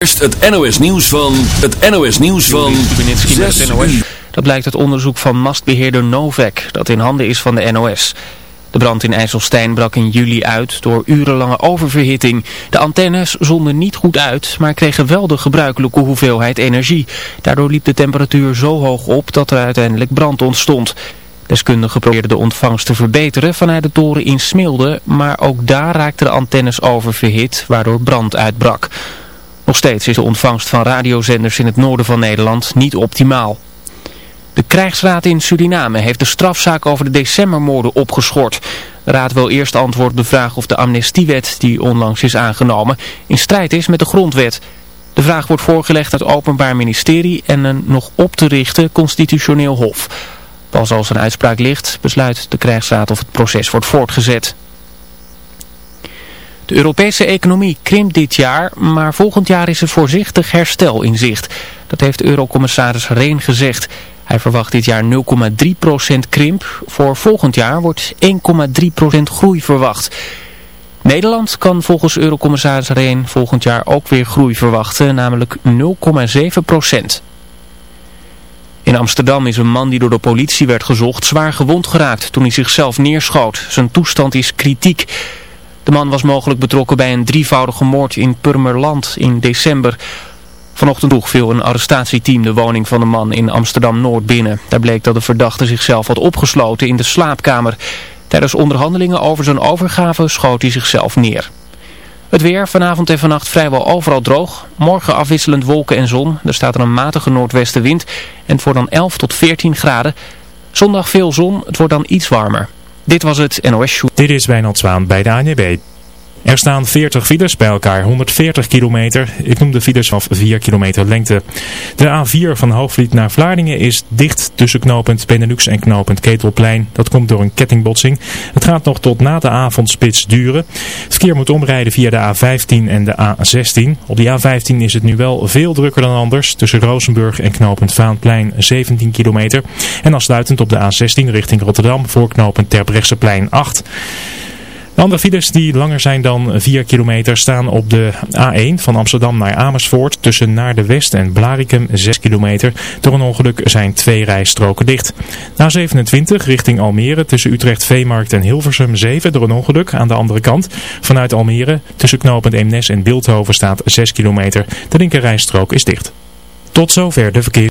Eerst het NOS nieuws van het NOS nieuws van 6 uur. Dat blijkt uit onderzoek van mastbeheerder Novak, dat in handen is van de NOS. De brand in IJsselstein brak in juli uit door urenlange oververhitting. De antennes zonden niet goed uit, maar kregen wel de gebruikelijke hoeveelheid energie. Daardoor liep de temperatuur zo hoog op dat er uiteindelijk brand ontstond. Deskundigen probeerden de ontvangst te verbeteren vanuit de toren in Smilde, maar ook daar raakten de antennes oververhit, waardoor brand uitbrak. Nog steeds is de ontvangst van radiozenders in het noorden van Nederland niet optimaal. De krijgsraad in Suriname heeft de strafzaak over de decembermoorden opgeschort. De raad wil eerst antwoord op de vraag of de amnestiewet die onlangs is aangenomen in strijd is met de grondwet. De vraag wordt voorgelegd aan het Openbaar Ministerie en een nog op te richten constitutioneel hof. Pas als een uitspraak ligt besluit de krijgsraad of het proces wordt voortgezet. De Europese economie krimpt dit jaar, maar volgend jaar is er voorzichtig herstel in zicht. Dat heeft eurocommissaris Reen gezegd. Hij verwacht dit jaar 0,3% krimp. Voor volgend jaar wordt 1,3% groei verwacht. Nederland kan volgens eurocommissaris Reen volgend jaar ook weer groei verwachten, namelijk 0,7%. In Amsterdam is een man die door de politie werd gezocht zwaar gewond geraakt toen hij zichzelf neerschoot. Zijn toestand is kritiek. De man was mogelijk betrokken bij een drievoudige moord in Purmerland in december. Vanochtend vroeg viel een arrestatieteam de woning van de man in Amsterdam-Noord binnen. Daar bleek dat de verdachte zichzelf had opgesloten in de slaapkamer. Tijdens onderhandelingen over zijn overgave schoot hij zichzelf neer. Het weer vanavond en vannacht vrijwel overal droog. Morgen afwisselend wolken en zon. Er staat een matige noordwestenwind en wordt dan 11 tot 14 graden. Zondag veel zon, het wordt dan iets warmer. Dit was het NOS Show. Dit is Wijnald Zwaan bij de ANB. Er staan 40 files bij elkaar, 140 kilometer. Ik noem de files van 4 kilometer lengte. De A4 van Hoogvliet naar Vlaardingen is dicht tussen knooppunt Benelux en knooppunt Ketelplein. Dat komt door een kettingbotsing. Het gaat nog tot na de avondspits duren. Verkeer moet omrijden via de A15 en de A16. Op die A15 is het nu wel veel drukker dan anders. Tussen Rozenburg en knooppunt Vaanplein 17 kilometer. En afsluitend op de A16 richting Rotterdam voor knooppunt Terbrechtseplein 8. De andere files die langer zijn dan 4 kilometer staan op de A1 van Amsterdam naar Amersfoort tussen Naar de West en Blarikum 6 kilometer. Door een ongeluk zijn twee rijstroken dicht. Na 27 richting Almere tussen Utrecht Veemarkt en Hilversum 7 door een ongeluk aan de andere kant. Vanuit Almere tussen knooppunt Eemnes en Beeldhoven staat 6 kilometer. De linker rijstrook is dicht. Tot zover de verkeer.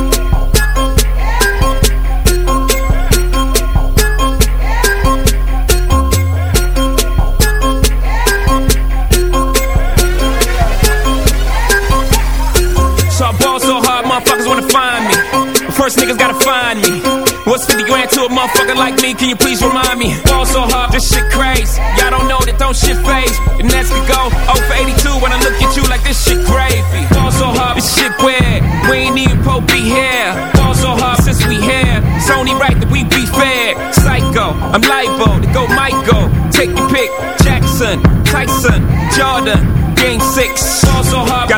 First niggas gotta find me. What's 50 grand to a motherfucker like me? Can you please remind me? Ball so hard, this shit crazy. Y'all don't know that don't shit phase. The Nets could go 0 for 82 when I look at you like this shit gravy. Ball so hard, this shit weird. We ain't even Pope be here. Ball so hard since we here. It's only right that we be fair. Psycho, I'm libo to go Michael. Take your pick. Jackson, Tyson, Jordan, game six. Ball so hard, got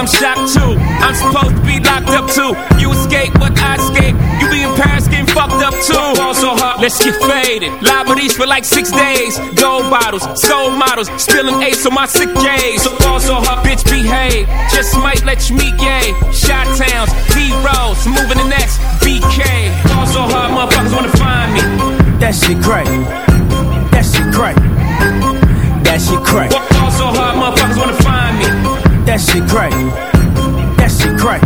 I'm shocked too. I'm supposed to be locked up too. You escape, but I escape. You be in Paris getting fucked up too. Ball so hard, let's get faded. Liberties for like six days. Gold bottles, soul models, spilling ace on my sick days. So ball so hard, bitch behave. Just might let you meet gay. Shot towns, D-Rose, moving the next BK. Ball so hard, motherfuckers wanna find me. That shit crack. That shit crack. That shit crack. That shit crack. That shit crack.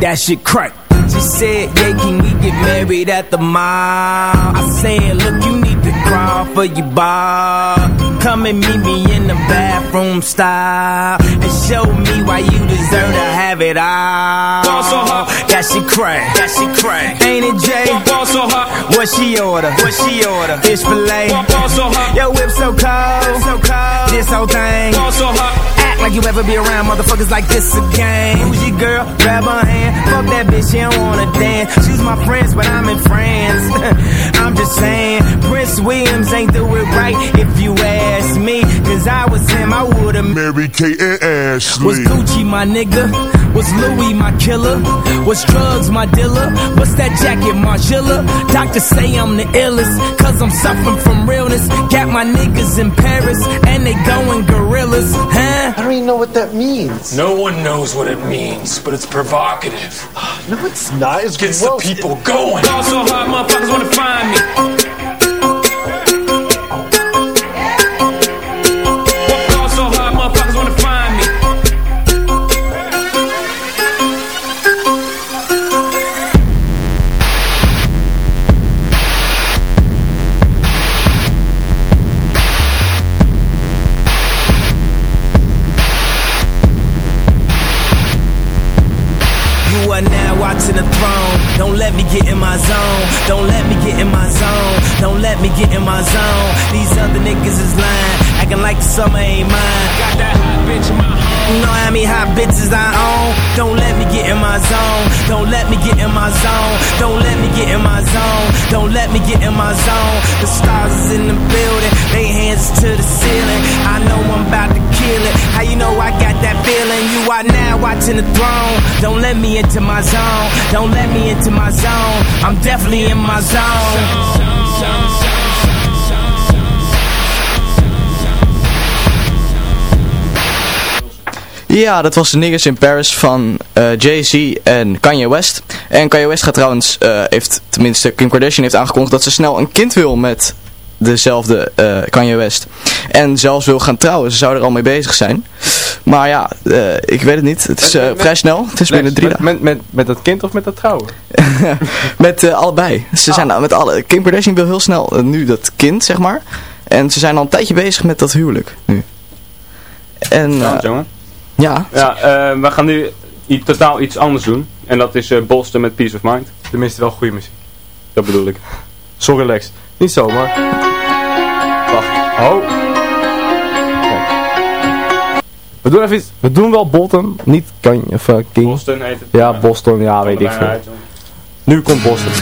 That shit crack. She said, yeah, can we get married at the mall? I said, look, you need to crawl for your bar. Come and meet me in the bathroom style. And show me why you deserve to have it all. Ball so hot. That shit crack. That shit crack. Ain't it, Jay? Ball so hot. What she order? What she order? Fish fillet. Ball so hot. Yo, whip so cold. So cold. This whole thing. Ball so hard. Act like you ever be around motherfuckers like this again. Who's your girl? Grab her hand. Fuck that bitch, she don't wanna dance. She's my friends, but I'm in France. I'm just saying, Prince Williams ain't do it right if you ask me. Cause I was him, I would've Mary Kate and Ashley. was Gucci my nigga? Was Louis my killer? Was drugs my dealer? What's that jacket, Margilla? Doctors say I'm the illest, cause I'm suffering from realness. Got my niggas in Paris, and they going gorillas, huh? I don't even know what that means. No one knows what it means, but it's provocative. No, it's not. It's Gets the people going. Ball so hard, motherfuckers wanna find me. Summer ain't mine. Got that hot bitch in my home. You know how many hot bitches I own? Don't let me get in my zone. Don't let me get in my zone. Don't let me get in my zone. Don't let me get in my zone. The stars is in the building. They hands to the ceiling. I know I'm about to kill it. How you know I got that feeling? You are now watching the throne. Don't let me into my zone. Don't let me into my zone. I'm definitely in my zone. Ja, dat was de Niggas in Paris van eh, Jay-Z en Kanye West. En Kanye West gaat trouwens, eh, heeft tenminste Kim Kardashian heeft aangekondigd dat ze snel een kind wil met dezelfde eh, Kanye West. En zelfs wil gaan trouwen, ze zou er al mee bezig zijn. Maar ja, ik weet het niet. Het is vrij snel, het is binnen drie dagen. met, met, met dat kind of met dat trouwen? Met allebei. Ze zijn nou met alle. Kim Kardashian wil heel snel nu dat kind, zeg maar. En ze zijn al een tijdje bezig met dat huwelijk nu. En jongen. Ja, Ja, eh, we gaan nu i- totaal iets anders doen. En dat is eh Boston met Peace of Mind. Tenminste wel goede muziek. Dat bedoel ik. Sorry Lex. Niet zomaar. Wacht. Oh. We doen even iets. We doen wel Bolton. Niet kan King. Boston heet het. Ja, Boston. Ja, weet ik veel. Nu komt Boston.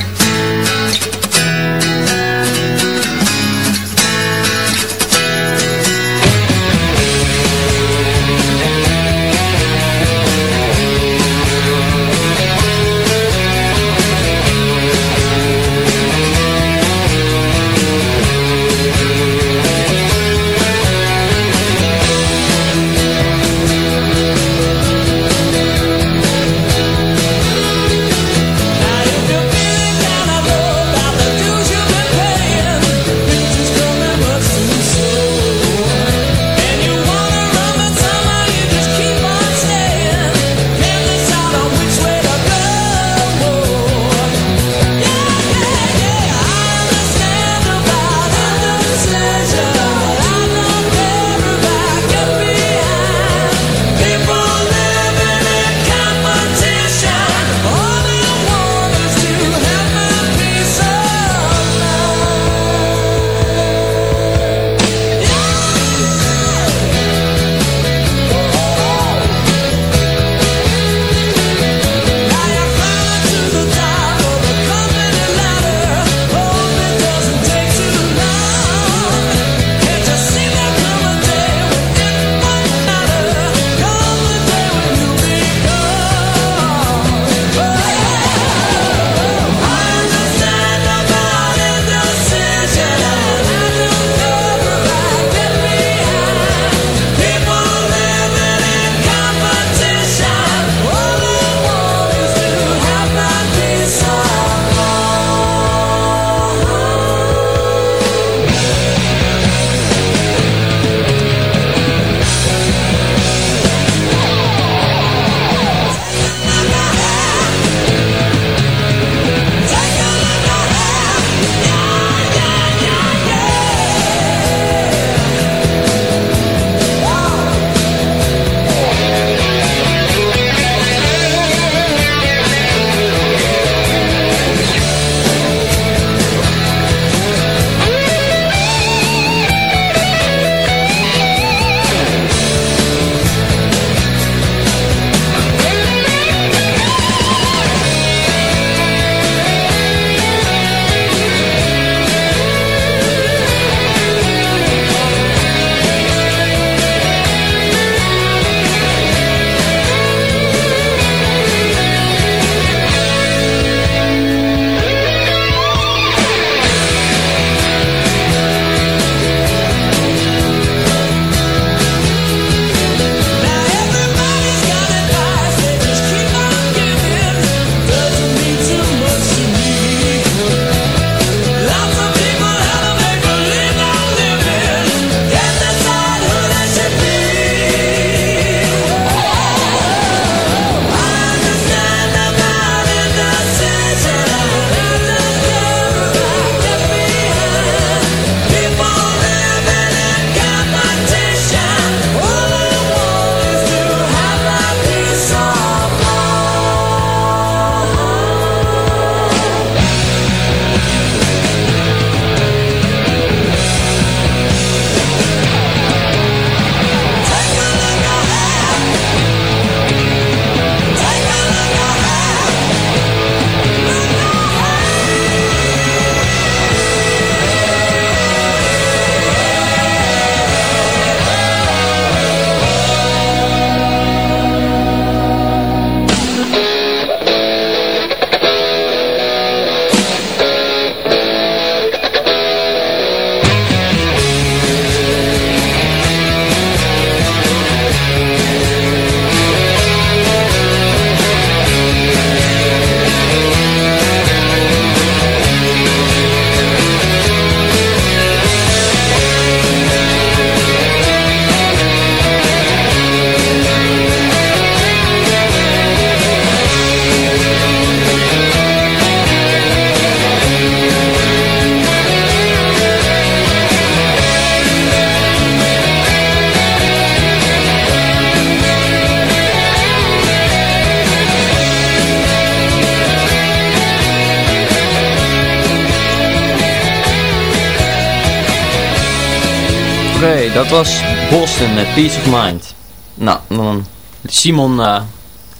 Dat was Boston met Peace of Mind. Nou, dan Simon, eh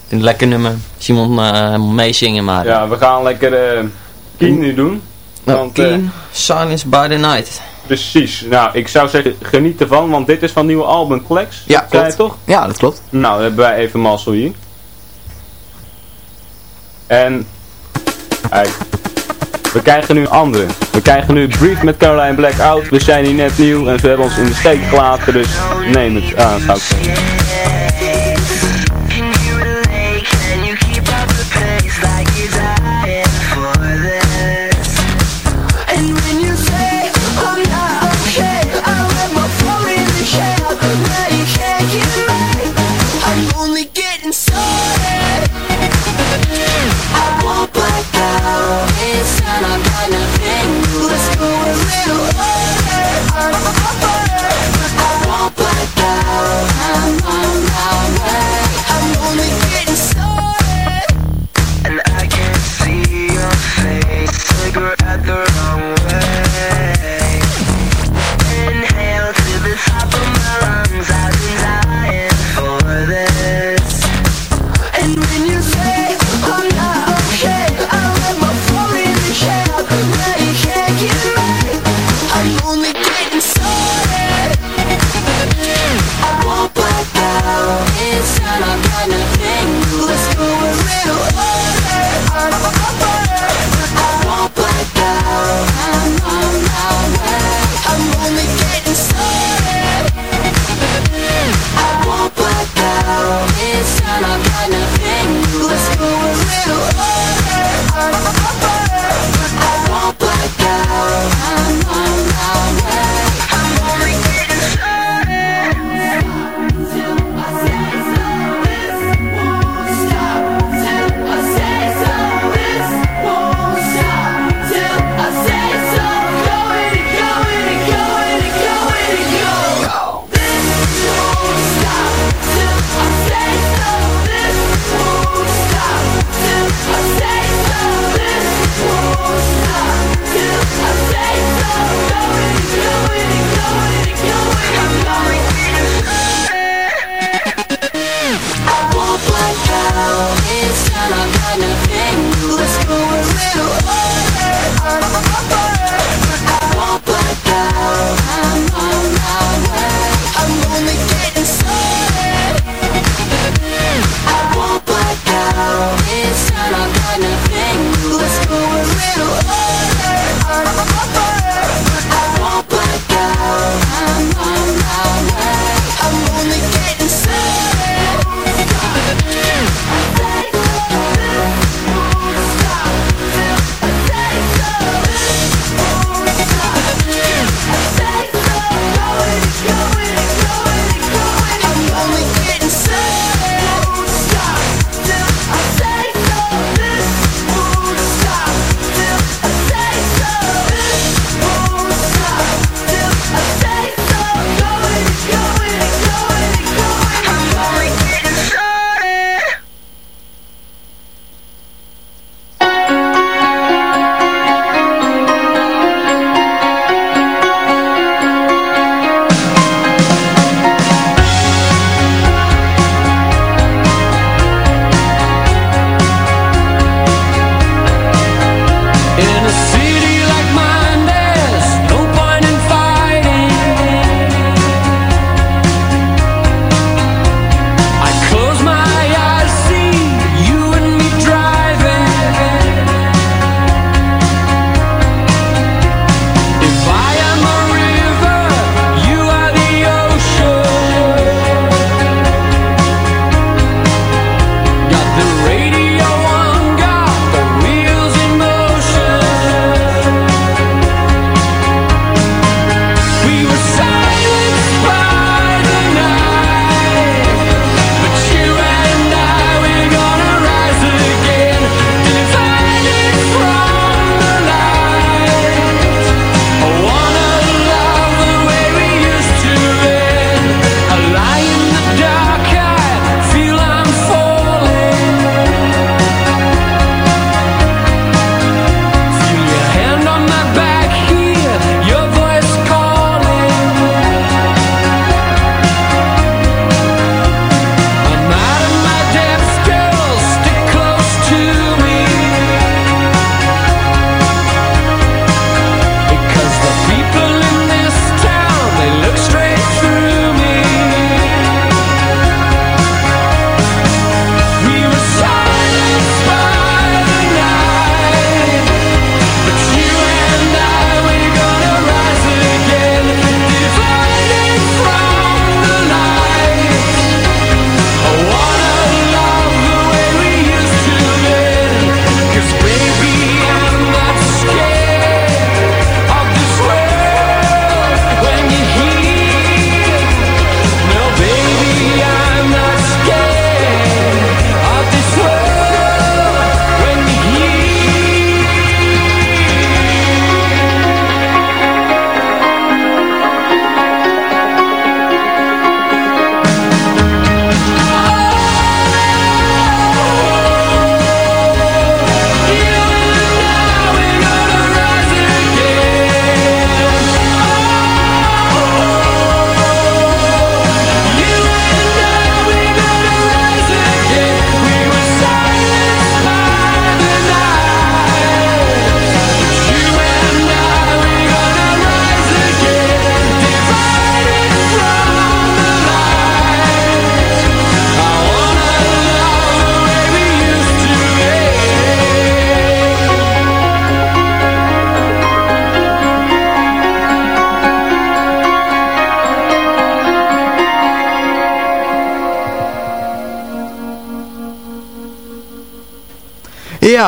een lekker nummer. Simon eh helemaal meezingen maar. Ja, we gaan lekker eh Keen nu doen. Nou, Want, eh, Keen, Silence by the Night. Precies. Nou, ik zou zeggen, geniet ervan, want dit is van nieuwe album Flex. Ja, klopt. toch? Ja, dat klopt. Nou, dan hebben wij even mazzel hier. En, kijk, we krijgen nu een andere. We krijgen nu Brief met Caroline Blackout. We zijn hier net nieuw en ze hebben ons in de steek gelaten, dus neem het aan,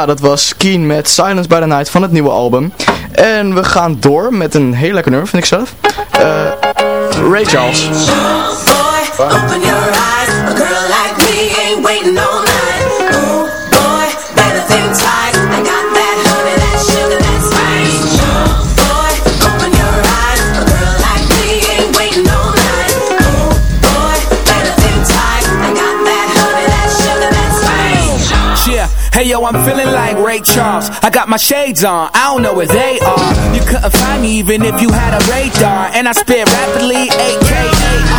Ja, dat was Keen met Silence by the Night van het nieuwe album. En we gaan door met een heel lekker nummer, vind ik zelf. Eh Ray Charles. Hey yo, I'm feeling like Ray Charles. I got my shades on, I don't know where they are. You couldn't find me even if you had a radar. And I spit rapidly, AKA.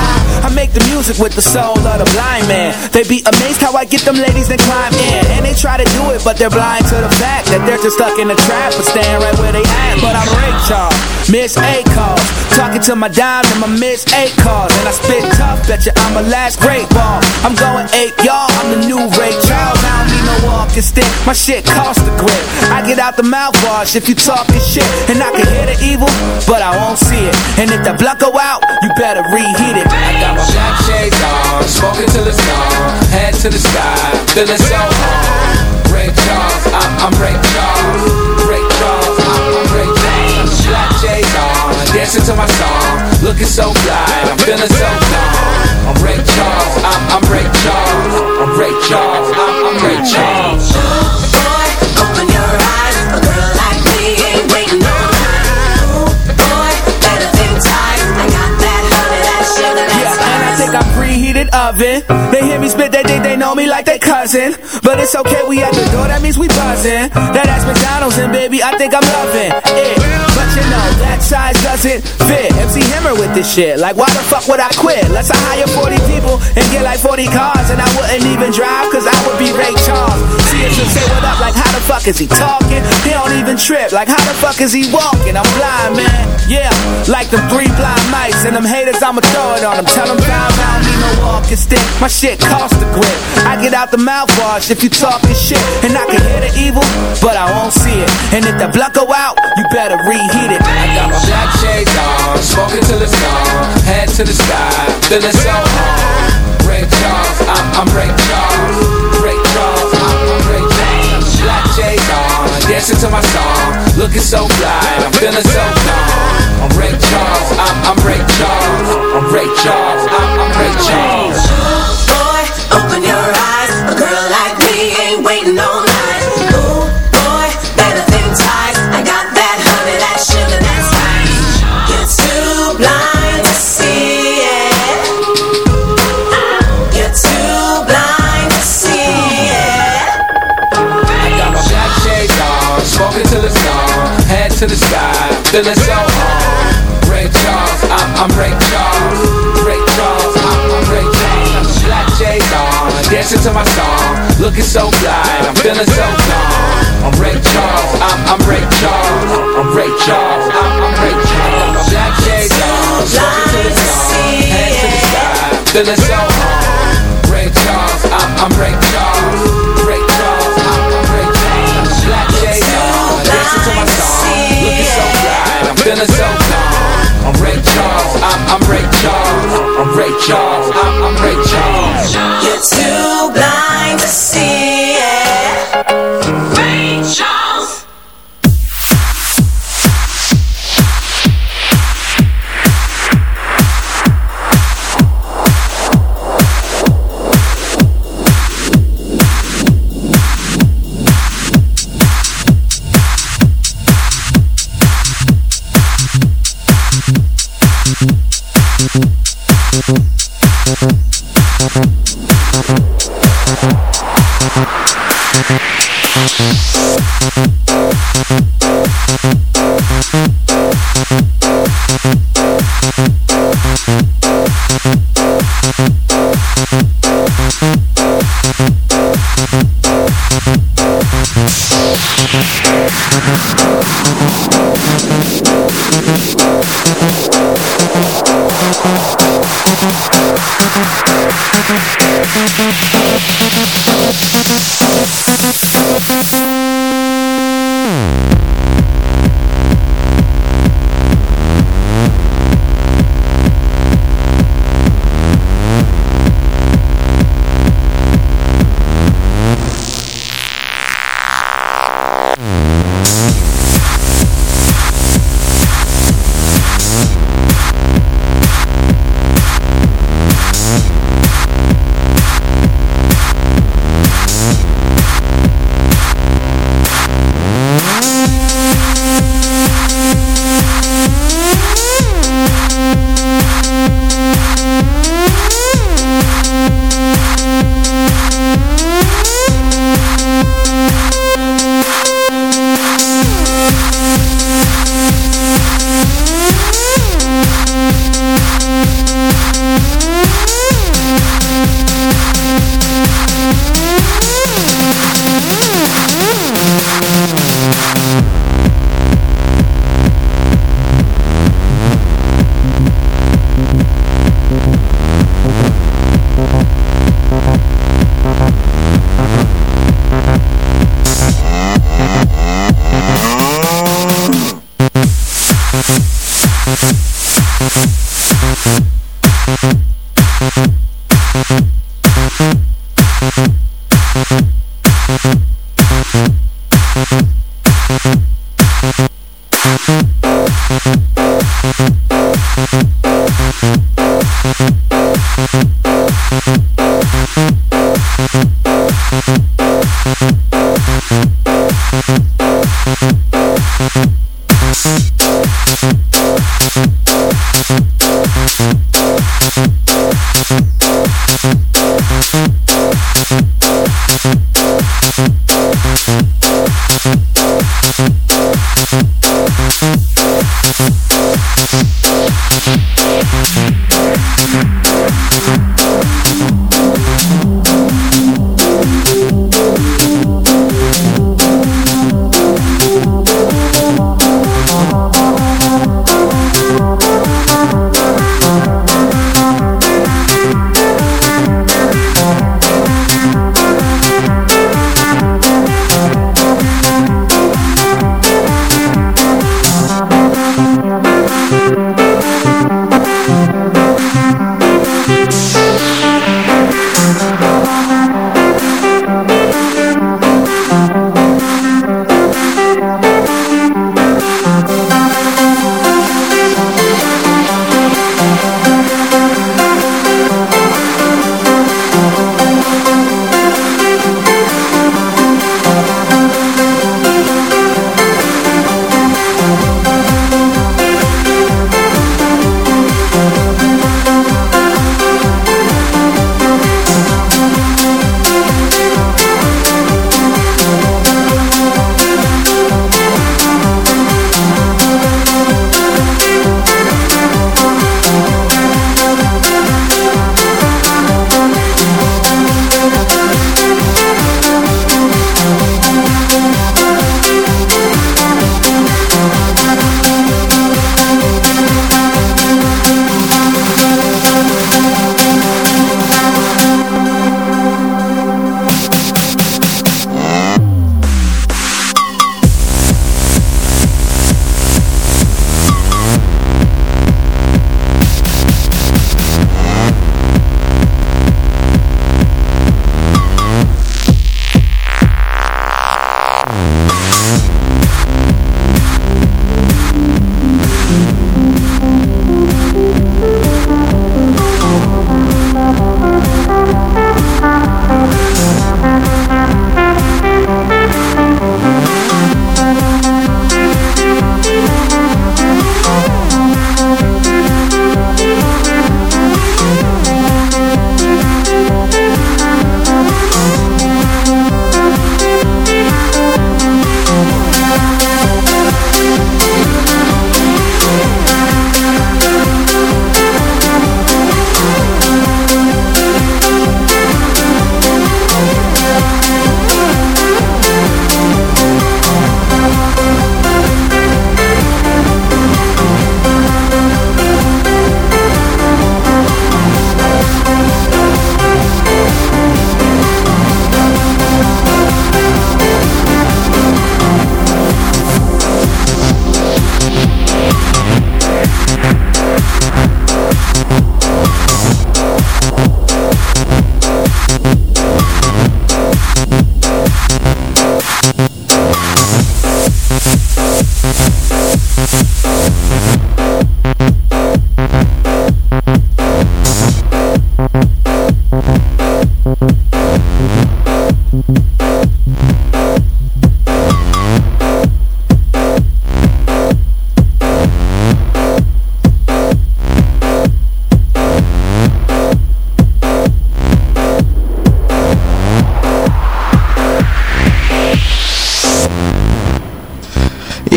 I make the music with the soul of the blind man. They be amazed how I get them ladies and climb in. And they try to do it, but they're blind to the fact that they're just stuck in the trap, but staying right where they at. But I'm Ray Charles, Miss A calls. Talking to my dime and my Miss A calls. And I spit tough, bet you I'm a last great ball. I'm going eight, y'all, I'm the new Ray Charles. I don't need no walking stick, my shit cost the grip. I get out the mouthwash if you talking shit. And I can hear the evil, but I won't see it. And if the blood go out, you better reheat it. I got my black shades on, smoking till it's gone. Head to the sky, feeling so high. Ray Charles, I'm, I'm Ray Charles. Ray Charles, I'm, I'm Ray Charles. Black shades on, dancing to my song. Looking so fly, I'm feeling so calm. I'm Ray Charles, I'm, I'm Ray Charles. I'm Ray Charles, I'm, I'm Ray Charles. Boy, open your eyes. Preheated oven. They hear me spit, they think they know me like they cousin. But it's okay, we at the door, that means we buzzing. That ass McDonald's and baby, I think I'm loving it. But you know, that size doesn't fit. MC Hammer with this shit. Like, why the fuck would I quit? Let's I hire 40 people and get like 40 cars. And I wouldn't even drive, cause I would be Ray Charles. Say what up, like, how the fuck is he talking? He don't even trip, like, how the fuck is he walking? I'm blind, man. Yeah, like the three blind mice. And them haters, I'ma throw it on them. Tell them down, I don't need no walking stick. My shit cost a grip. I get out the mouthwash if you talking shit. And I can hear the evil, but I won't see it. And if the blood go out, you better reheat it. I got my black shades on, smoking till it's gone. Head to the sky, feeling so high. Ray Charles, I'm, I'm Ray Charles. Ray Charles, shades on, dancing to my song. Looking so fly, I'm feeling so calm. I'm Ray Charles, I'm, I'm Ray Charles. I'm Ray Charles, I'm, I'm Ray Charles. Boy, open to the sky, feeling so high. Ray Charles, I'm, I'm Ray Charles. Ray Charles, I'm, I'm Ray Charles. Black shades on, dancing to my song. Looking so fly, I'm feeling so calm. I'm Ray Charles, I'm, I'm Ray Charles. I'm Ray Charles, I'm, I'm Ray Charles. Black shades on, smoking till it's gone. Head to the sky, feeling so high. Ray Charles, I'm, I'm Ray Charles. Ray Charles, I'm, I'm Ray Charles. Black shades on, dancing to my song. Feeling so calm. I'm Ray Charles, I'm, I'm Ray Charles. I'm Ray Charles, I'm, I'm Ray Charles. You're too blind to see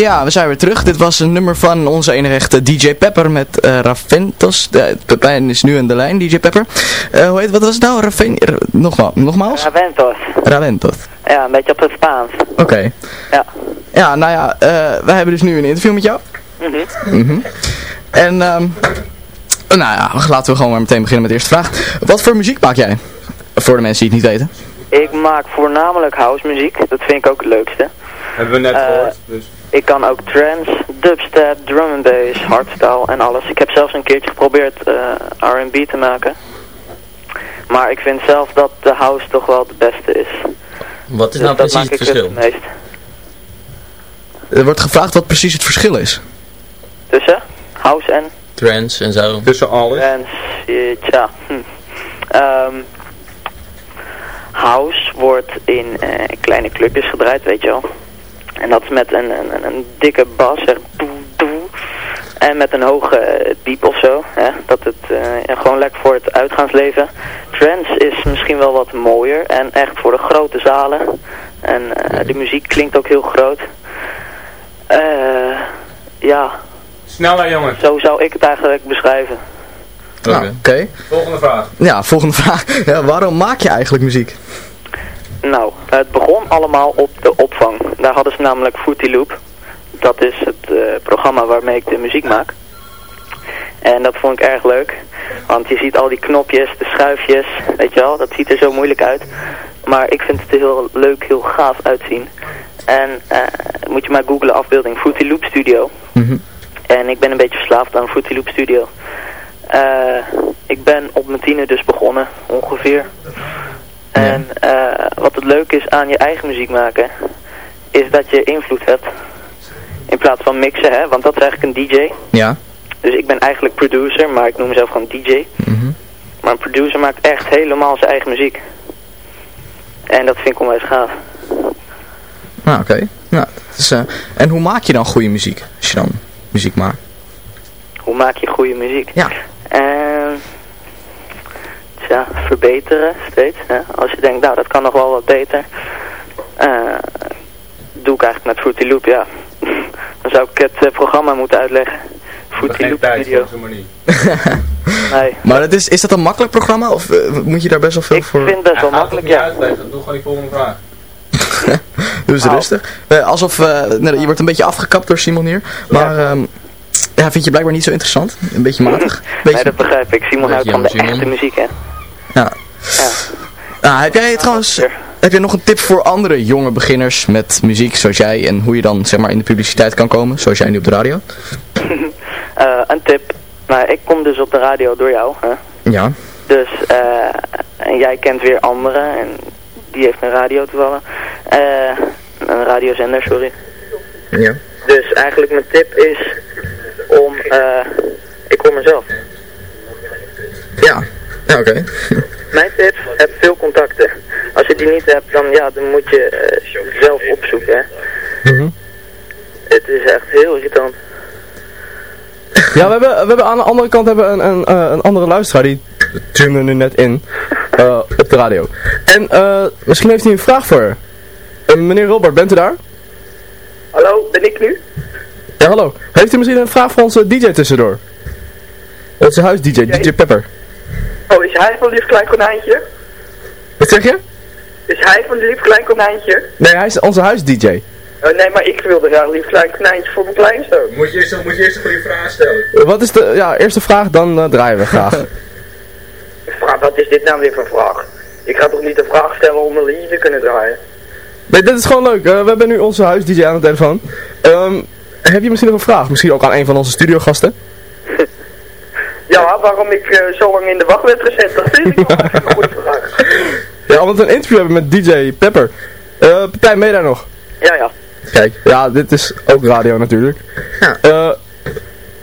Ja, we zijn weer terug. Dit was een nummer van onze enige echte DJ Pepper met uh, Raventos. De, Pepijn is nu aan de lijn, DJ Pepper. Uh, hoe heet, wat was het nou? Raven, nogmaals, nogmaals? Raventos. Raventos. Ja, een beetje op het Spaans. Oké. Okay. Ja. Ja, nou ja, uh, wij hebben dus nu een interview met jou. Mhm. Mm -hmm. En, um, nou ja, laten we gewoon maar meteen beginnen met de eerste vraag. Wat voor muziek maak jij? Voor de mensen die het niet weten. Ik maak voornamelijk house muziek. Dat vind ik ook het leukste. Hebben we net Eh, gehoord. Dus. Ik kan ook trance, dubstep, drum and bass, hardstyle en alles. Ik heb zelfs een keertje geprobeerd eh, R&B te maken. Maar ik vind zelf dat de house toch wel het beste is. Wat is Dus nou dat precies maak het ik verschil? Het meest. Er wordt gevraagd wat precies het verschil is. Tussen house en Trends en zo. Tussen alles. trance. eh, Tja. Hm. Ehm, house wordt in eh, kleine clubjes gedraaid, weet je wel. En dat is met een, een, een, dikke bas, doe, doe. En met een hoge eh, diep of zo. Hè? Dat het eh, gewoon lekker voor het uitgaansleven. Trance is misschien wel wat mooier. En echt voor de grote zalen. En eh, de muziek klinkt ook heel groot. Eh ja, Sneller jongens. zo zou ik het eigenlijk beschrijven. Nou, oké. Volgende vraag. Ja, volgende vraag. Ja, waarom maak je eigenlijk muziek? Nou, het begon allemaal op de opvang. Daar hadden ze namelijk Fruity Loop. Dat is het eh, programma waarmee ik de muziek maak. En dat vond ik erg leuk. Want je ziet al die knopjes, de schuifjes, weet je wel. Dat ziet er zo moeilijk uit. Maar ik vind het er heel leuk, heel gaaf uitzien. En eh, moet je maar googlen afbeelding Fruity Loop Studio. En ik ben een beetje verslaafd aan Fruity Loop Studio. Eh, ik ben op mijn tiende dus begonnen, ongeveer. En eh, wat het leuke is aan je eigen muziek maken, is dat je invloed hebt. In plaats van mixen, hè, want dat is eigenlijk een DJ. Ja. Dus ik ben eigenlijk producer, maar ik noem mezelf gewoon DJ. Maar een producer maakt echt helemaal zijn eigen muziek. En dat vind ik onwijs gaaf. Nou, oké. Nou, eh, en hoe maak je dan goede muziek? Als je dan muziek maakt. Hoe maak je goede muziek? Ja. En tja, verbeteren steeds. Hè? Als je denkt, nou dat kan nog wel wat beter. eh, doe ik eigenlijk met Fruity Loop, ja. Dan zou ik het eh, programma moeten uitleggen. Fruity Loop tijd voor maar niet. Nee, Maar dat is, is dat een makkelijk programma of eh, moet je daar best wel veel ik voor... vind het best wel makkelijk, ja. uitleggen. Doe gewoon die volgende vraag. Dus rustig. Eh, alsof, eh, nee, je wordt een beetje afgekapt door Simon hier. Maar ehm, ja, vind je blijkbaar niet zo interessant? Een beetje matig? Nee, dat begrijp ik. Simon houdt van de echte muziek, hè. Ja. Nou, heb jij trouwens heb jij nog een tip voor andere jonge beginners met muziek zoals jij en hoe je dan zeg maar in de publiciteit kan komen, zoals jij nu op de radio? Eh, een tip. Nou, ik kom dus op de radio door jou, hè. Ja. Dus, eh, en jij kent weer anderen en die heeft een radio toevallig. Eh, een radiozender, sorry. Ja. Dus eigenlijk mijn tip is om, eh, ik hoor mezelf. Ja. Oké. Mijn tip, heb veel contacten. Als je die niet hebt, dan, ja, dan moet je eh, zelf opzoeken, hè. Mhm. Het is echt heel irritant. Ja, we hebben, we hebben aan de andere kant hebben een, een, eh, een andere luisteraar, die tunde nu net in, eh, op de radio. En eh, misschien heeft hij een vraag voor meneer Robert, bent u daar? Hallo, ben ik nu? Ja, hallo. Heeft u misschien een vraag voor onze DJ tussendoor? Onze huis-DJ, DJ Pepper. Oh, is hij van Lief Klein Konijntje? Wat zeg je? Is hij van Lief Klein Konijntje? Nee, hij is onze huis-DJ. Oh nee, maar ik wilde graag Lief Klein Konijntje voor mijn kleinzoon. Moet je eerst, moet je eerst een goede vraag stellen. Wat is de ja, eerste vraag, dan eh, draaien we graag. Vraag, wat is dit nou weer voor vraag? Ik ga toch niet een vraag stellen om een liedje te kunnen draaien? Nee, dit is gewoon leuk. Eh, we hebben nu onze huis-DJ aan de telefoon. Ehm, heb je misschien nog een vraag? Misschien ook aan een van onze studiogasten? Ja, waarom ik eh, zo lang in de wacht werd gezet, dat vind ik wel een goede vraag. Ja, omdat we een interview hebben met DJ Pepper. Eh Pepijn, ben je daar nog? Ja, ja. Kijk, ja, dit is ook radio natuurlijk. Ja.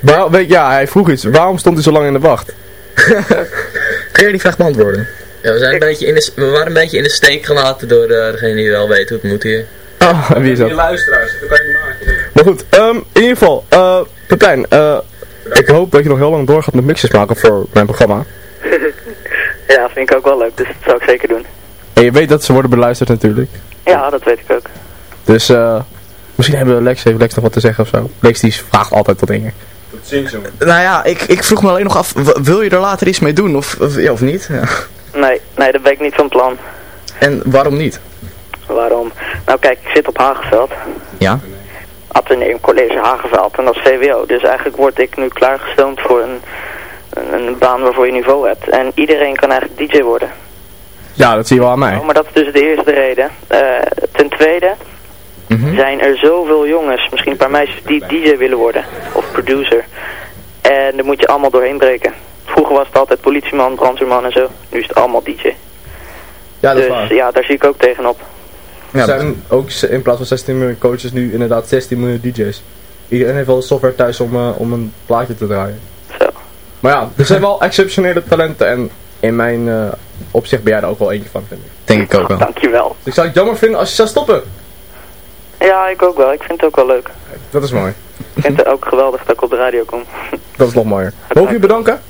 waar, weet, ja, hij vroeg iets. Waarom stond hij zo lang in de wacht? Kun je die vraag beantwoorden? Ja, we, zijn een beetje in de, we waren een beetje in de steek gelaten door eh, degene die wel weet hoe het moet hier. Oh, en wie is dat? Je luisteraars, dat kan je niet maken. Maar goed, ehm, in ieder geval, eh Pepijn, eh, ik hoop dat je nog heel lang doorgaat met mixes maken voor mijn programma. Ja, vind ik ook wel leuk, dus dat zou ik zeker doen. En je weet dat ze worden beluisterd natuurlijk. Ja, dat weet ik ook. Dus eh, misschien hebben Lex, heeft Lex nog wat te zeggen of zo. Lex die vraagt altijd wat dingen. Zo. Nou ja, ik, ik vroeg me alleen nog af, wil je er later iets mee doen of, of, ja, of niet? Ja. Nee, nee, dat ben ik niet van plan. En waarom niet? Waarom? Nou kijk, ik zit op Hageveld. Ja. Atheneum College Hageveld en dat is VWO. Dus eigenlijk word ik nu klaargestoomd voor een, een, een baan waarvoor je niveau hebt. En iedereen kan eigenlijk DJ worden. Ja, dat zie je wel aan mij. Oh, maar dat is dus de eerste reden. Eh, ten tweede zijn er zoveel jongens, misschien een paar meisjes, die DJ willen worden. Of producer. En daar moet je allemaal doorheen breken. Vroeger was het altijd politieman, brandweerman en zo. Nu is het allemaal DJ. Ja, dat is dus waar. ja, daar zie ik ook tegenop. Er zijn ook in plaats van 16 miljoen coaches nu inderdaad 16 miljoen DJ's. Iedereen heeft wel software thuis om, eh, om een plaatje te draaien. Maar ja, er zijn wel exceptionele talenten en in mijn eh, opzicht ben jij er ook wel eentje van, vind ik. Denk ik ook wel. Dankjewel. Dus ik zou het jammer vinden als je zou stoppen. Ja, ik ook wel. Ik vind het ook wel leuk. Dat is mooi. Ik vind het ook geweldig dat ik op de radio kom. Dat is nog mooier. Mogen je bedanken?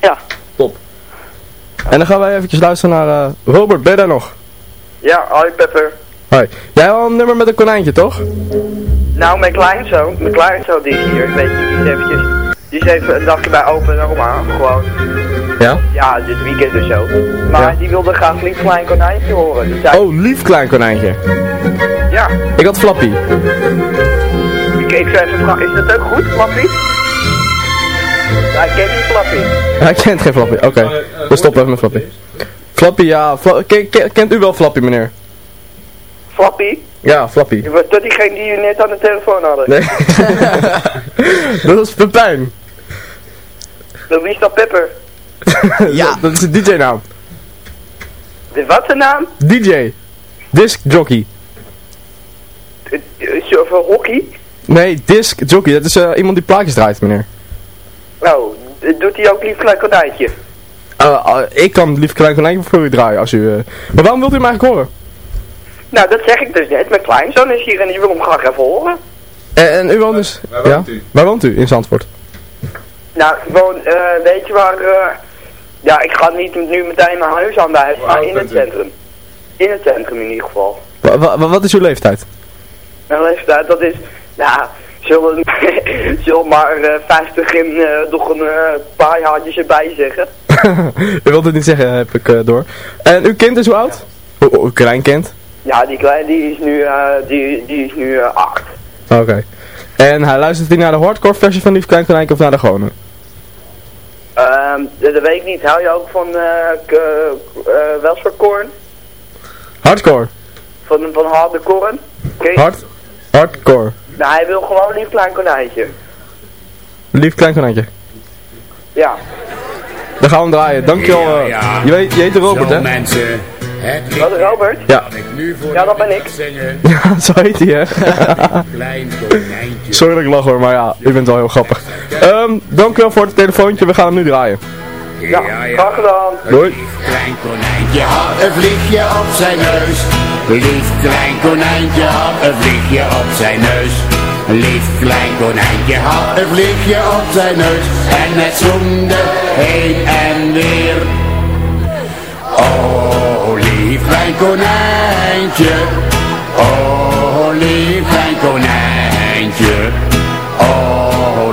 Ja. Top. En dan gaan wij eventjes luisteren naar eh, Robert, ben je daar nog? Ja, hoi Pepper. Hoi. Jij hebt al een nummer met een konijntje, toch? Nou, mijn kleinzoon, mijn kleinzoon die is hier, weet je, die is eventjes, die is even een dagje bij opa en oma, gewoon. Ja? Ja, dit weekend of zo. Maar die wilde graag lief klein konijntje horen. Zei, Oh, lief klein konijntje. ja, Ik had Flappy. ik, ik zou even vragen, is dat ook goed, Flappy? Ja, ik ken die Flappy. Hij kent geen Flappy. Oké, we stoppen even met Flappy. Flappy, ja. Fla ken- ken- kent u wel Flappy, meneer? Flappy? Ja, Flappy. Was dat diegene die je net aan de telefoon hadden? Nee. dat is Pepijn. Dan wie is dat Pepper? ja. Dat is de DJ-naam. De wat zijn naam? DJ. Disc jockey. Is je over hockey? Nee, disc jockey. Dat is eh, iemand die plaatjes draait, meneer. Nou, doet hij ook lief klein konijntje? Eh, eh, ik kan lief klein konijntje voor u draaien als u... eh, Maar waarom wilt u hem eigenlijk horen? Nou, dat zeg ik dus net. Mijn kleinzoon is hier en die wil hem graag even horen. En, en u woont dus... Waar woont ja? u? Waar woont u? In Zandvoort. Nou, gewoon, eh, weet je waar, eh, ja, ik ga niet nu meteen mijn huis aanwijzen, maar in het centrum. In het centrum in ieder geval. Wa- wa- wat is uw leeftijd? Mijn leeftijd, dat is, nou, zullen, zullen maar eh 50 en eh, nog een eh, paar jaartjes erbij zeggen. u wilt het niet zeggen, heb ik door. En uw kind is hoe oud? Hoe- Uw kleinkind? Ja, die kleine, die is nu, eh, die, die is nu eh, 8. Oké. En hij luistert hij naar de hardcore versie van Lief Klein Konijntje of naar de gewone? Ehm, dat weet ik niet, hou je ook van, wel soort korn? Hardcore. Van, van harde korn? Hard, hardcore. Nou, hij wil gewoon een lief klein konijntje. Lief Klein Konijntje. Ja. Dan gaan we hem draaien. Dankjewel. eh. ja. Je, weet, je heet Robert, Zo hè? mensen, Wat, Robert? Ja. nu voor Ja, dat ben ik. Ja, zo heet hij, hè? Klein konijntje. Sorry dat ik lach hoor, maar ja, u bent wel heel grappig. Ehm, dankjewel voor het telefoontje. We gaan hem nu draaien. Ja, graag gedaan. Doei. Klein konijntje had een vliegje op zijn neus. Lief klein konijntje had een vliegje op zijn neus. Lief klein konijntje had een vliegje op zijn neus. En het zoemde heen en weer. Oh, lief klein konijntje. Oh, lief klein konijntje.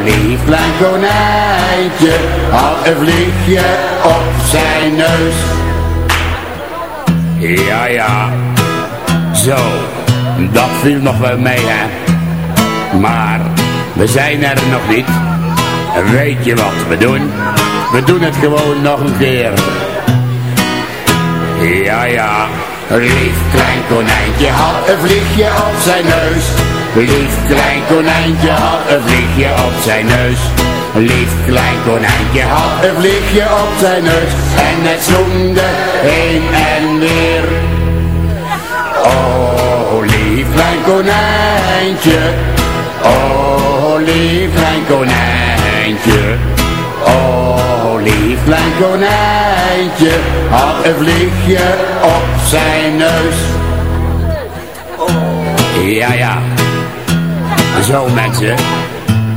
Lief klein konijntje. Had een vliegje op zijn neus. Ja, ja. Zo, dat viel nog wel mee, hè. Maar, we zijn er nog niet. Weet je wat we doen? We doen het gewoon nog een keer. Ja, ja. Lief klein konijntje had een vliegje op zijn neus. Lief klein konijntje had een vliegje op zijn neus. Lief klein konijntje had een vliegje op zijn neus. En het zoemde heen en weer. Oh, lief klein konijntje. Oh, lief klein konijntje. Oh, lief klein konijntje. Had een vliegje op zijn neus. Ja, ja. Zo mensen.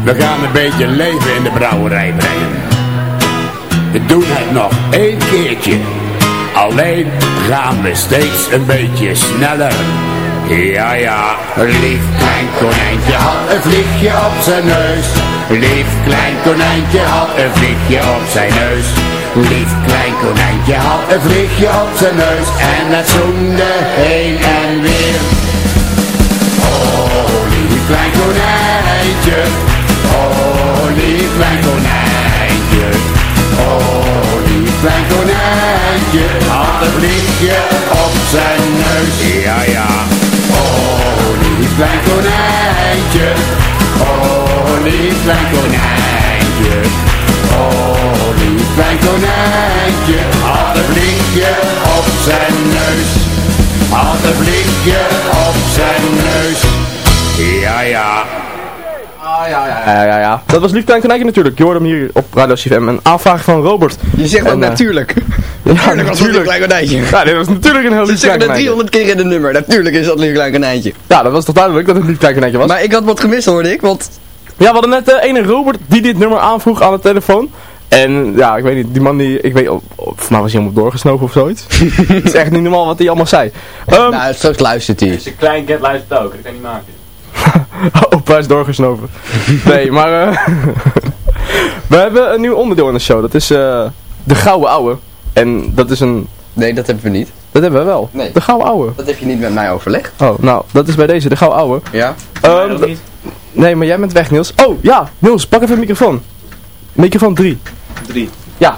We gaan een beetje leven in de brouwerij brengen. We doen het nog één keertje. Alleen gaan we steeds een beetje sneller. Ja, ja, lief klein konijntje had een vliegje op zijn neus. Lief klein konijntje had een vliegje op zijn neus. Lief klein konijntje had een vliegje op zijn neus. En het zoemde heen en weer. Klein konijntje. Oh, lief klein konijntje. Oh, lief klein konijntje. Had een vliegje op zijn neus. Ja, ja. Oh, lief klein konijntje. Oh, lief klein konijntje. Oh, lief klein konijntje. Had een vliegje op zijn neus. Had een blikje op zijn neus. Ja, ja. Ah, ja, ja, ja, ja, ja. Dat was Lief Klein Konijntje natuurlijk. Je hoorde hem hier op Radio CFM. Een aanvraag van Robert. Je zegt dat En, eh, natuurlijk. Ja, Natuurlijk was dat een klein konijntje. Ja, dit was natuurlijk een heel Ze Lief Klein zeggen dat Konijntje. 300 keer in het nummer. Natuurlijk is dat een klein konijntje. Ja, dat was toch duidelijk dat het Lief Klein Konijntje was. Maar ik had wat gemist hoorde ik, want... Ja, we hadden net de ene Robert die dit nummer aanvroeg aan de telefoon. En ja, ik weet niet, die man die, ik weet, oh, oh, voor mij was hij helemaal doorgesnoven of zoiets. Het is echt niet normaal wat hij allemaal zei. Ehm nou, straks luistert hij. Als een klein get luistert ook, dat kan niet maken. Oh, hij is doorgesnoven. nee, maar eh, we hebben een nieuw onderdeel in de show. Dat is eh, de Gouden Ouwe. En dat is een... Nee, dat hebben we niet. Dat hebben we wel. Nee. De Gouden Ouwe. Dat heb je niet met mij overlegd. Oh, nou, dat is bij deze, de Gouden Ouwe. Ja? Ehm, d- nee, maar jij bent weg, Niels. Oh, ja, Niels, pak even een microfoon. Microfoon 3. Drie. Ja.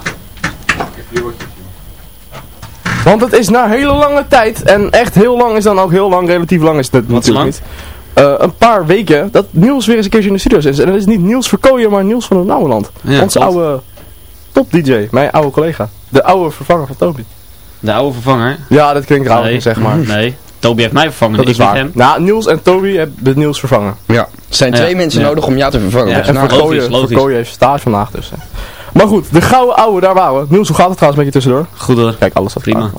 Want het is na hele lange tijd, en echt heel lang is dan ook heel lang, relatief lang is het natuurlijk lang? niet. Eh, een paar weken dat Niels weer eens een keertje in de studio is. En dat is niet Niels Verkooyen, maar Niels van het Nauweland. Ja, Onze oude top-dj, mijn oude collega. De oude vervanger van Toby. De oude vervanger? Ja, dat klinkt raar, Nee. zeg maar. Nee, Toby heeft mij vervangen, Dat ik is waar. hem. Nou, Niels en Toby hebben Niels vervangen. Ja, er zijn twee Ja, mensen ja. nodig om jou te vervangen. Ja, Dat is En logisch, Verkooyen, heeft stage vandaag dus. hè. Maar goed, de gouden ouwe, daar waren we. Niels, hoe gaat het trouwens met je tussendoor? Goed hoor, Kijk, alles staat Prima.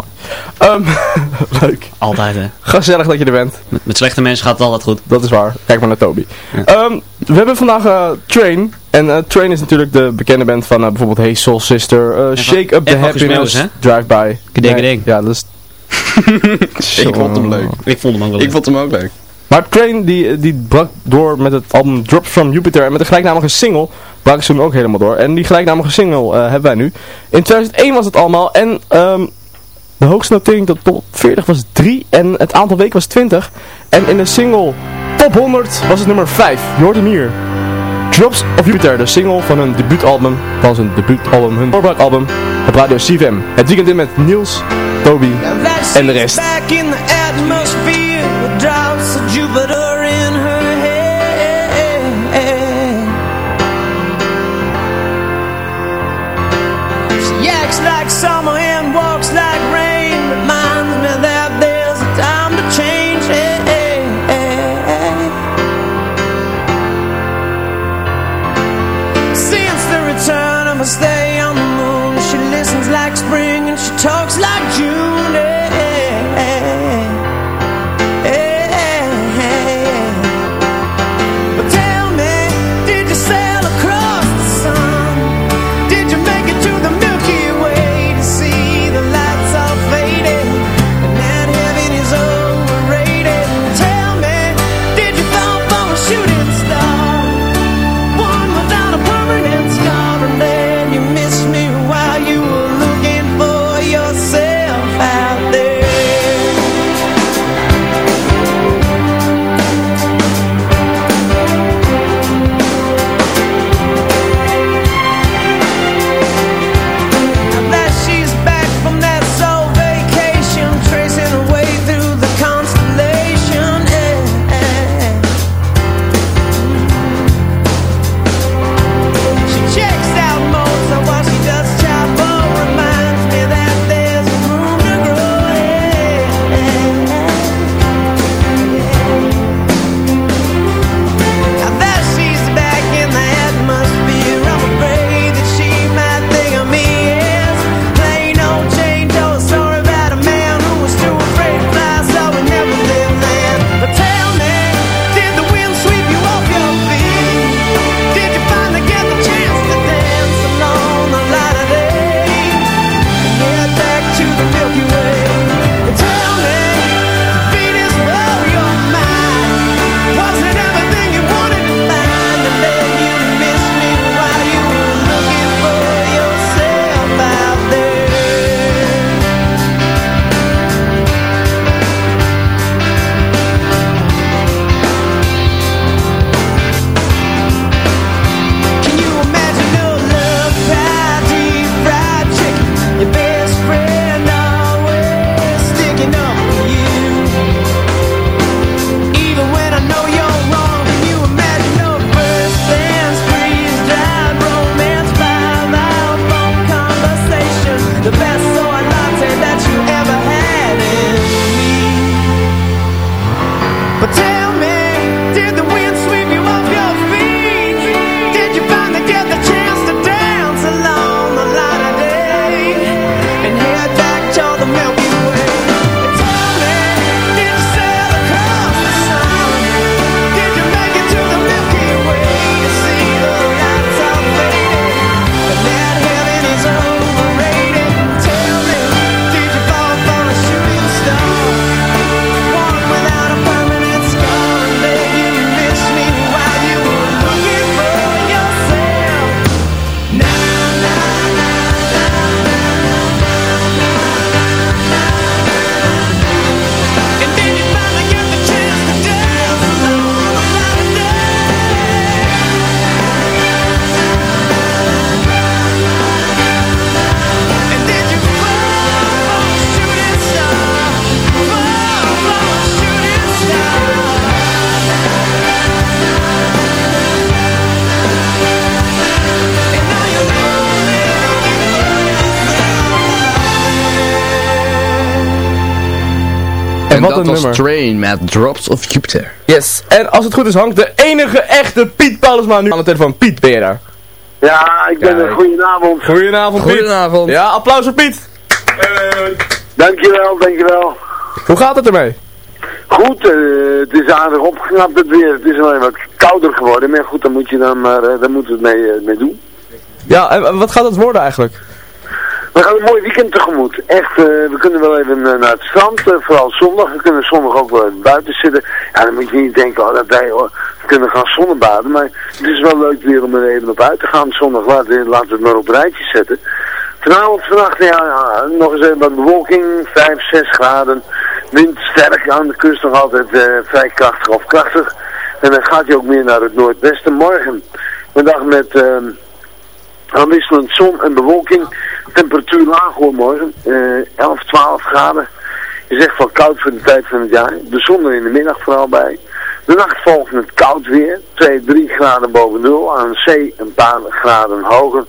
Ehm, leuk. altijd hè. Gezellig dat je er bent. Met, met slechte mensen gaat het altijd goed. Dat is waar. Kijk maar naar Toby. Ehm, we hebben vandaag eh, Train. En eh, Train is natuurlijk de bekende band van eh, bijvoorbeeld Hey Soul Sister, eh, Shake Up the Happiness, Drive By. Nee, kedek. Ja, dat is... Ik vond hem leuk. Ik vond hem ook wel Ik leuk. vond hem ook leuk. Maar Train die, die brak door met het album Drops from Jupiter. En met de gelijknamige single brak ze toen ook helemaal door. En die gelijknamige single eh, hebben wij nu. In 2001 was het allemaal. En ehm, de hoogste notering tot top 40 was 3. En het aantal weken was 20. En in de single top 100 was het nummer 5. Je hoort hem hier. Drops of Jupiter, de single van hun debuutalbum. Van zijn debuutalbum, hun doorbraakalbum. Op Radio CFM. Het weekend in met Niels, Toby en de rest. Nummer. Train met Drops of Jupiter. Yes, en als het goed is hangt de enige echte Piet Paulusma nu aan de telefoon. Piet, ben je daar? Ja, ik ben er. Goedenavond. Goedenavond Piet. Goedenavond. Ja, applaus voor Piet. Dankjewel, dankjewel. Hoe gaat het ermee? Goed, eh, het is aardig opgeknapt het weer. Het is alleen wat kouder geworden. Maar goed, dan moet je dan maar, eh, daar moeten we het mee, eh, mee doen. Ja, en wat gaat het worden eigenlijk? Een mooi weekend tegemoet. Echt, eh, we kunnen wel even eh, naar het strand, eh, vooral zondag. We kunnen zondag ook wel buiten zitten. Ja, dan moet je niet denken oh, dat wij kunnen gaan zonnebaden. Maar het is wel leuk weer om er even op uit te gaan zondag. Laten, we het maar op rijtjes zetten. Vanavond, vannacht, ja, nog eens even wat bewolking, 5, 6 graden. Wind sterk aan de kust nog altijd vrij krachtig of krachtig. En dan gaat hij ook meer naar het noordwesten. Morgen, een dag met... ehm, Aanwisselend zon en bewolking. Temperatuur laag hoor morgen. Eh 11, 12 graden. Is echt wel koud voor de tijd van het jaar. De zon er in de middag vooral bij. De nacht volgt met koud weer. 2, 3 graden boven nul. Aan zee een paar graden hoger.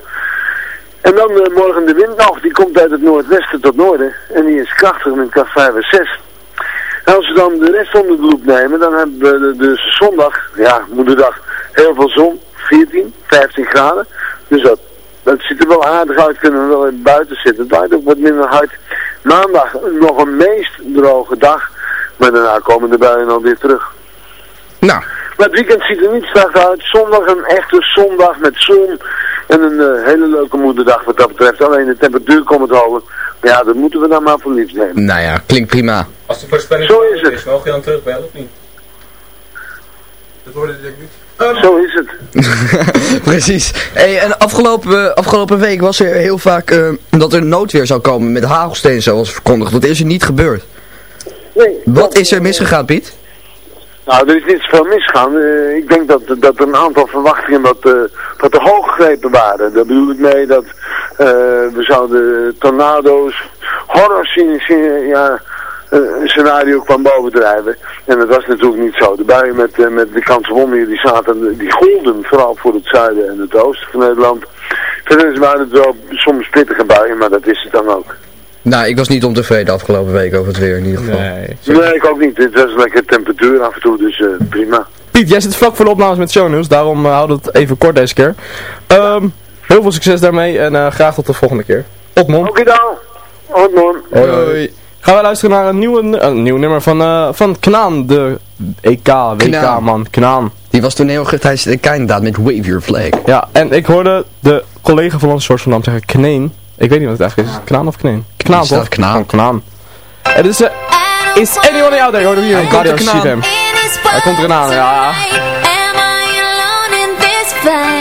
En dan eh, morgen de wind nog. Die komt uit het noordwesten tot noorden. En die is krachtig met kracht 5 en 6. En als we dan de rest onder de loep nemen, dan hebben we dus zondag, ja, moederdag, heel veel zon. 14, 15 graden. Dus dat, dat ziet er wel aardig uit, kunnen we wel even buiten zitten. Het waait ook wat minder hard. Maandag nog een meest droge dag, maar daarna komen de buien alweer terug. Nou. Maar het weekend ziet er niet slecht uit. Zondag een echte zondag met zon en een eh, hele leuke moederdag wat dat betreft. Alleen de temperatuur komt het hoger. Maar ja, dat moeten we dan maar voor lief nemen. Nou ja, klinkt prima. Als de voorspelling Zo is het. is, mogen je dan terugbellen of niet? Dat denk ik niet. Zo is het. Precies. Hey, en afgelopen, afgelopen week was er heel vaak eh, dat er noodweer zou komen met hagelsteen zoals verkondigd. Dat is er niet gebeurd. Nee. Wat is er misgegaan, Piet? Nou, er is niet zoveel misgaan. Eh, ik denk dat, dat er een aantal verwachtingen wat, eh, wat te hoog gegrepen waren. Daar bedoel ik mee dat eh, we zouden tornado's, horror zien, zien- ja, scenario kwam bovendrijven. En dat was natuurlijk niet zo. De buien met, eh, met de kans hier, die zaten, die golden vooral voor het zuiden en het oosten van Nederland. Verder waren het wel soms pittige buien, maar dat is het dan ook. Nou, ik was niet ontevreden afgelopen week over het weer in ieder geval. Nee. Nee, ik ook niet. Het was lekker temperatuur af en toe, dus eh, prima. Piet, jij zit vlak voor de opnames met shownieuws, daarom uh, houden we het even kort deze keer. Ehm, heel veel succes daarmee en eh, graag tot de volgende keer. Op mond. Oké dan. Man. Hoi, hoi. Gaan wij luisteren naar een, nieuwe, een nieuw nummer van, eh van Knaan, de EK, WK Knaan. man, Knaan. Die was toen heel erg tijdens de EK inderdaad met Wave Your Flag. Ja, en ik hoorde de collega van ons soort van naam zeggen Kneen. Ik weet niet wat het eigenlijk is. Knaan of Kneen? Knaan toch? Knaan? Knaan. En is, eh, is anyone out there? Hoorde hier radio er knaan. CFM. Hij komt eraan, ja. Am I alone in this fight?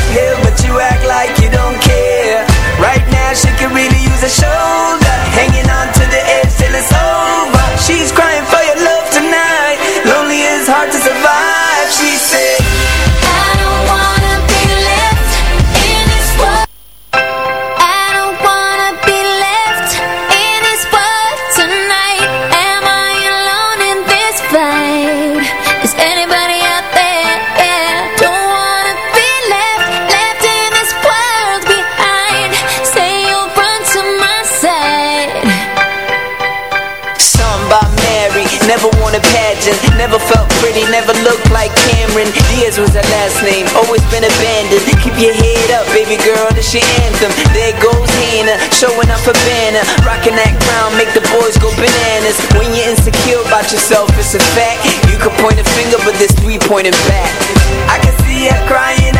never won a pageant, never felt pretty, never looked like Cameron. Diaz was her last name, always been abandoned. Keep your head up, baby girl, that's your anthem. There goes Hannah, showing up for banner, rocking that crown, make the boys go bananas. When you're insecure about yourself, it's a fact. You can point a finger, but there's three pointing back. I can see her crying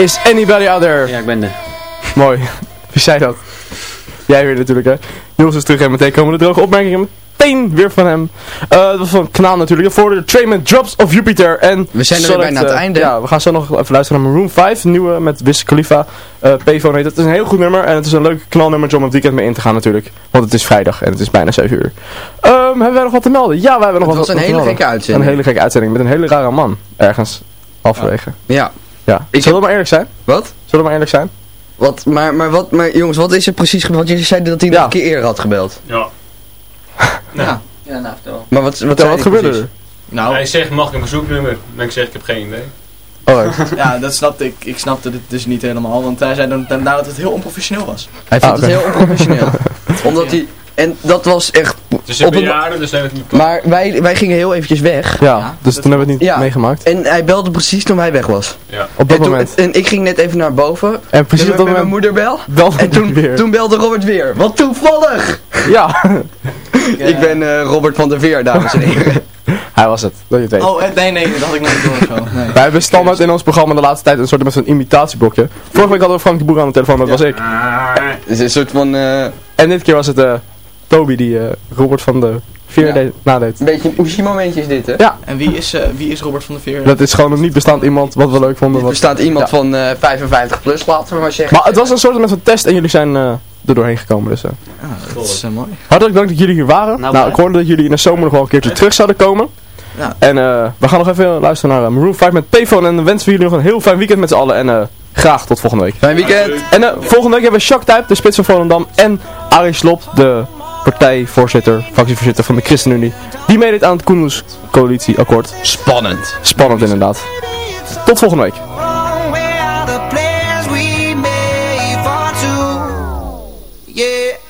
Is anybody out there? Ja, ik ben er. Mooi. Wie zei dat? Jij weer natuurlijk, hè. Niels is terug en meteen komen de droge opmerkingen meteen weer van hem. Eh dat was van kanaal natuurlijk. Voor de train met Drops of Jupiter. En We zijn er zo weer bijna aan het eh, einde. Ja, we gaan zo nog even luisteren naar Maroon 5. Een nieuwe met Wiz Khalifa. Payphone heet het. Het is een heel goed nummer. En het is een leuk knalnummertje om het weekend mee in te gaan natuurlijk. Want het is vrijdag en het is bijna 7 uur. Ehm, hebben wij nog wat te melden? Ja, wij hebben nog Het wat was een wat te hele melden. gekke uitzending. Een hele gekke uitzending met een hele rare man. Ergens. Ja. Ja. Zullen we maar eerlijk zijn? Wat? Zullen we maar eerlijk zijn? Wat, maar, maar, wat, maar jongens, wat is er precies gebeurd? Want jullie zeiden dat hij een keer eerder had gebeld. Ja. Ja. Ja, nou vertel. Maar wat, wat, zei wat hij gebeurde er? Nou. Hij zegt, mag ik een bezoeknummer? En ik zeg, ik heb geen idee. Oh, ja, dat snapte ik. Ik snapte het dus niet helemaal, want hij zei dan, daarna dat het heel onprofessioneel was. Hij vond Ah, het heel onprofessioneel. Omdat hij... En dat was echt... Een op een- bejaarde, dus hij niet Maar wij, wij gingen heel eventjes weg. Ja, dus toen hebben we het niet Ja. meegemaakt. En hij belde precies toen hij weg was. Ja. Op dat en, toen- moment. en ik ging net even naar boven. En precies met, op dat met mijn moment moeder bel. belde En toen, weer. toen belde Robert weer. Wat toevallig! Ja, Ik ben eh, Robert van der Veer, dames en heren. hij was het. Dat je het weet. Oh, nee, nee, dat had ik nog niet door of zo. Nee. Wij hebben standaard in ons programma de laatste tijd een soort met zo'n imitatieblokje. Vorige week hadden we Frank de Boer aan de telefoon, dat was ik. Het is een soort van... eh, En dit keer was het eh, Toby die eh, Robert van de Veer Ja. deed, nadeed. een beetje een oeshi momentje is dit, hè? Ja, En wie is, eh, wie is Robert van der Veer? dat is gewoon een niet bestaand iemand wat we leuk vonden. Er Wat... staat iemand Ja. van eh 55 plus, laten we maar zeggen. Maar het was een soort met een test en jullie zijn eh, er doorheen gekomen. Dus, eh. Ah, dat is mooi. Hartelijk dank dat jullie hier waren. Nou, blij. ik hoorde dat jullie in de zomer nog wel een keertje terug zouden komen. Ja. En eh, we gaan nog even luisteren naar Maroon 5 met Payphone. En dan wensen we jullie nog een heel fijn weekend met z'n allen. En eh, graag tot volgende week. Fijn weekend! En volgende week hebben we Jacques Tuyp, de spits van Volendam. En Arie Slob, de partijvoorzitter, fractievoorzitter van de ChristenUnie. Die meedeed aan het Koenus coalitieakkoord. Spannend. Spannend inderdaad. Tot volgende week. Yeah,